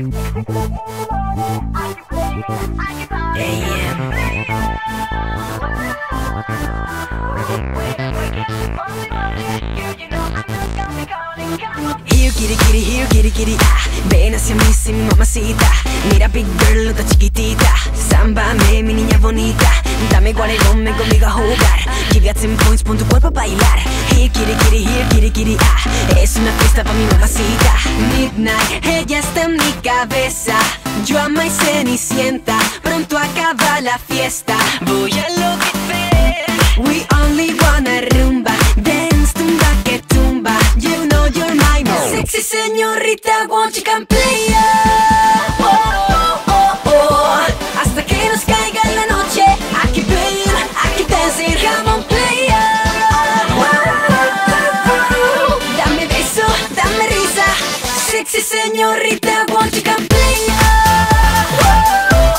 Here kitty kitty, here kitty kitty ah. Ven hacia mí, sí, mi mamacita Mira big girl, está chiquitita. Sámbame, mi niña bonita. Dame el hombre conmigo a jugar. Give ya 10 points, pon tu cuerpo a bailar. Here kitty kitty, here kitty kitty ah. Es una fiesta pa' mi mamacita Midnight, ella está en mi cabeza. Yo ama y cenicienta. Pronto acaba la fiesta. Voy a enloquecer We only wanna rumba Sexy señorita, won't you play? Oh, oh,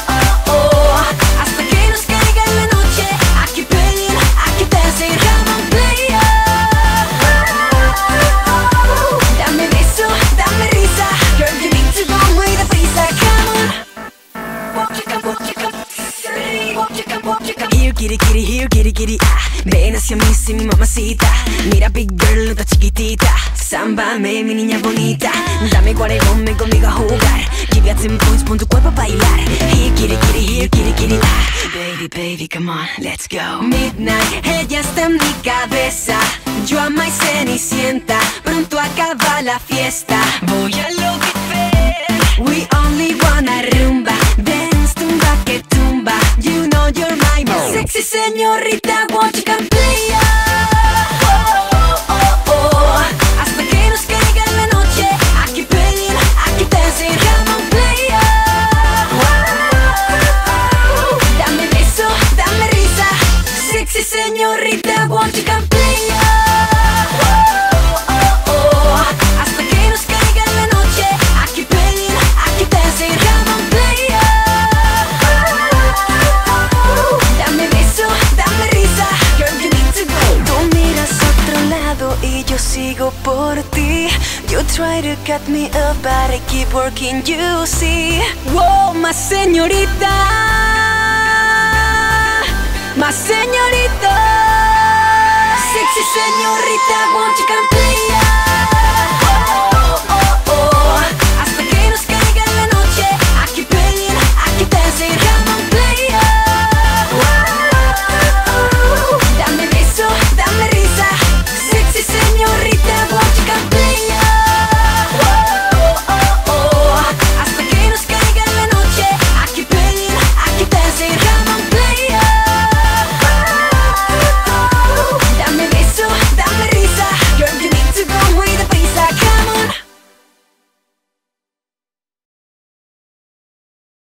oh. Hasta que nos caiga la noche Aquí playing, aquí dancing Come on, play ya. Dame beso, dame risa you Come on Won't you come, won't kitty, kitty, kitty, ah. Ven hacia mí, sí, mi mamacita Mira, big Sámbame, mi niña bonita. Dame guaregón, ven conmigo a jugar. Give 10 points, pon tu cuerpo a bailar. Here, kitty, kitty, here, kitty, kitty ah. Baby, baby, come on, let's go. Midnight, ella está en mi cabeza. Yo ama y cenicienta. Pronto acaba la fiesta. Voy a enloquecer We only wanna rumba. Dance, tumba que tumba. You know you're my Sexy señorita, won't you play yo sigo por ti. You try to cut me up but I keep working, you see. Wow, más señorita. Más señorita. Sexy señorita, won't you come play